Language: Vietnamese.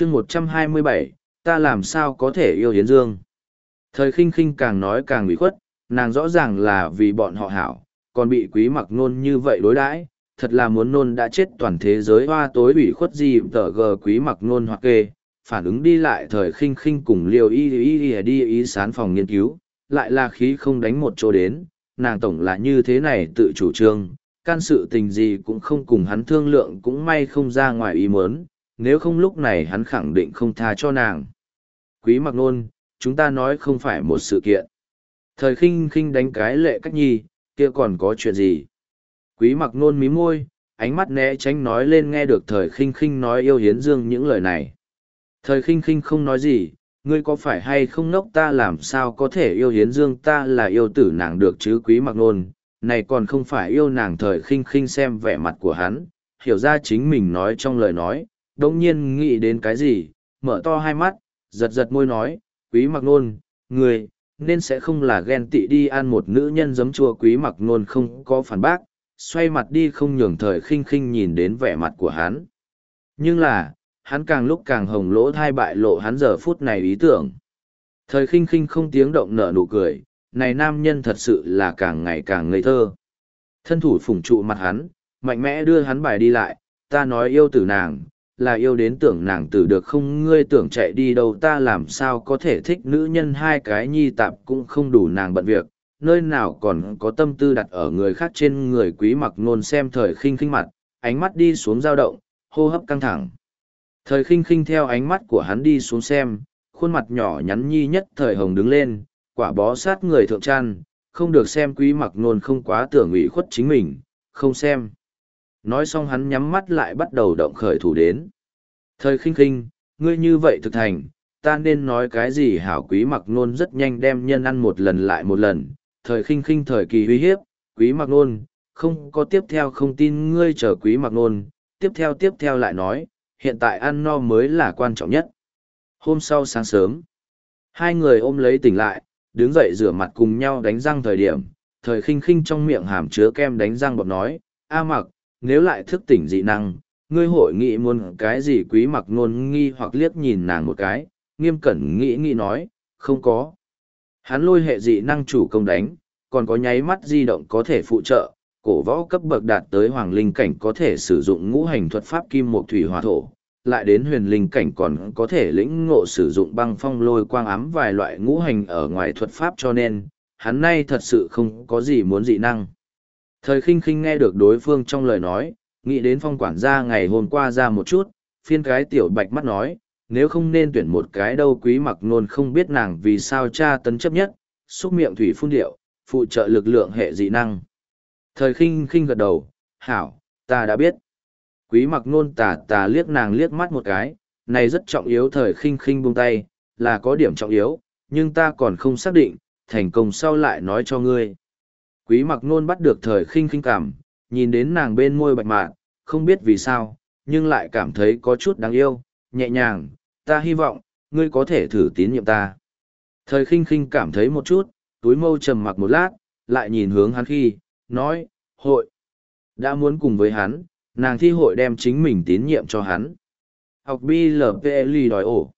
chương một trăm hai mươi bảy ta làm sao có thể yêu Yến Dương. Thời khinh khinh càng nói càng bị khuất, nàng rõ ràng là vì bọn họ hảo, còn bị quý mặc nôn như vậy đối đãi thật là muốn nôn đã chết toàn thế giới hoa tối ủy khuất gì tờ gờ quý mặc nôn hoặc kê, phản ứng đi lại thời khinh khinh cùng liều y y y đi ý sán phòng nghiên cứu, lại là khí không đánh một chỗ đến, nàng tổng là như thế này tự chủ trương, can sự tình gì cũng không cùng hắn thương lượng cũng may không ra ngoài ý muốn, nếu không lúc này hắn khẳng định không tha cho nàng. Quý mặc nôn, chúng ta nói không phải một sự kiện. Thời khinh khinh đánh cái lệ cách nhi, kia còn có chuyện gì? Quý mặc nôn mí môi, ánh mắt né tránh nói lên nghe được thời khinh khinh nói yêu hiến dương những lời này. Thời khinh khinh không nói gì, ngươi có phải hay không nốc ta làm sao có thể yêu hiến dương ta là yêu tử nàng được chứ quý mặc nôn, này còn không phải yêu nàng thời khinh khinh xem vẻ mặt của hắn, hiểu ra chính mình nói trong lời nói, đông nhiên nghĩ đến cái gì, mở to hai mắt, giật giật môi nói, quý mặc nôn, người nên sẽ không là ghen tị đi ăn một nữ nhân giấm chua quý mặc nôn không có phản bác, xoay mặt đi không nhường thời khinh khinh nhìn đến vẻ mặt của hắn. Nhưng là, hắn càng lúc càng hồng lỗ thai bại lộ hắn giờ phút này ý tưởng. Thời khinh khinh không tiếng động nở nụ cười, này nam nhân thật sự là càng ngày càng ngây thơ. Thân thủ phủng trụ mặt hắn, mạnh mẽ đưa hắn bài đi lại, ta nói yêu tử nàng, là yêu đến tưởng nàng tử được không ngươi tưởng chạy đi đâu ta làm sao có thể thích nữ nhân hai cái nhi tạp cũng không đủ nàng bận việc, nơi nào còn có tâm tư đặt ở người khác trên người quý mặc nôn xem thời khinh khinh mặt, ánh mắt đi xuống dao động, hô hấp căng thẳng. Thời khinh khinh theo ánh mắt của hắn đi xuống xem, khuôn mặt nhỏ nhắn nhi nhất thời hồng đứng lên, quả bó sát người thượng trăn, không được xem quý mặc nôn không quá tưởng ủy khuất chính mình, không xem. Nói xong hắn nhắm mắt lại bắt đầu động khởi thủ đến. Thời khinh khinh, ngươi như vậy thực thành, ta nên nói cái gì hảo quý mặc nôn rất nhanh đem nhân ăn một lần lại một lần, thời khinh khinh thời kỳ uy hiếp, quý mặc nôn, không có tiếp theo không tin ngươi chờ quý mặc nôn, tiếp theo tiếp theo lại nói, hiện tại ăn no mới là quan trọng nhất. Hôm sau sáng sớm, hai người ôm lấy tỉnh lại, đứng dậy rửa mặt cùng nhau đánh răng thời điểm, thời khinh khinh trong miệng hàm chứa kem đánh răng bọt nói, A mặc, nếu lại thức tỉnh dị năng, ngươi hội nghị muốn cái gì quý mặc nôn nghi hoặc liếc nhìn nàng một cái, nghiêm cẩn nghĩ nghĩ nói, không có. Hắn lôi hệ dị năng chủ công đánh, còn có nháy mắt di động có thể phụ trợ, cổ võ cấp bậc đạt tới hoàng linh cảnh có thể sử dụng ngũ hành thuật pháp kim mộc thủy hỏa thổ, lại đến huyền linh cảnh còn có thể lĩnh ngộ sử dụng băng phong lôi quang ám vài loại ngũ hành ở ngoài thuật pháp cho nên, hắn nay thật sự không có gì muốn dị năng. Thời khinh khinh nghe được đối phương trong lời nói, nghĩ đến phong quản gia ngày hôm qua ra một chút, phiên cái tiểu bạch mắt nói, nếu không nên tuyển một cái đâu quý mặc nôn không biết nàng vì sao cha tấn chấp nhất, xúc miệng thủy phun điệu, phụ trợ lực lượng hệ dị năng. Thời khinh khinh gật đầu, hảo, ta đã biết. Quý mặc nôn tà tà liếc nàng liếc mắt một cái, này rất trọng yếu thời khinh khinh buông tay, là có điểm trọng yếu, nhưng ta còn không xác định, thành công sau lại nói cho ngươi. Quý mặc nôn bắt được thời khinh khinh cảm, nhìn đến nàng bên môi bạch mạn, không biết vì sao, nhưng lại cảm thấy có chút đáng yêu, nhẹ nhàng, ta hy vọng, ngươi có thể thử tín nhiệm ta. Thời khinh khinh cảm thấy một chút, túi mâu trầm mặc một lát, lại nhìn hướng hắn khi, nói, hội. Đã muốn cùng với hắn, nàng thi hội đem chính mình tín nhiệm cho hắn. Học BLPL đòi ổ.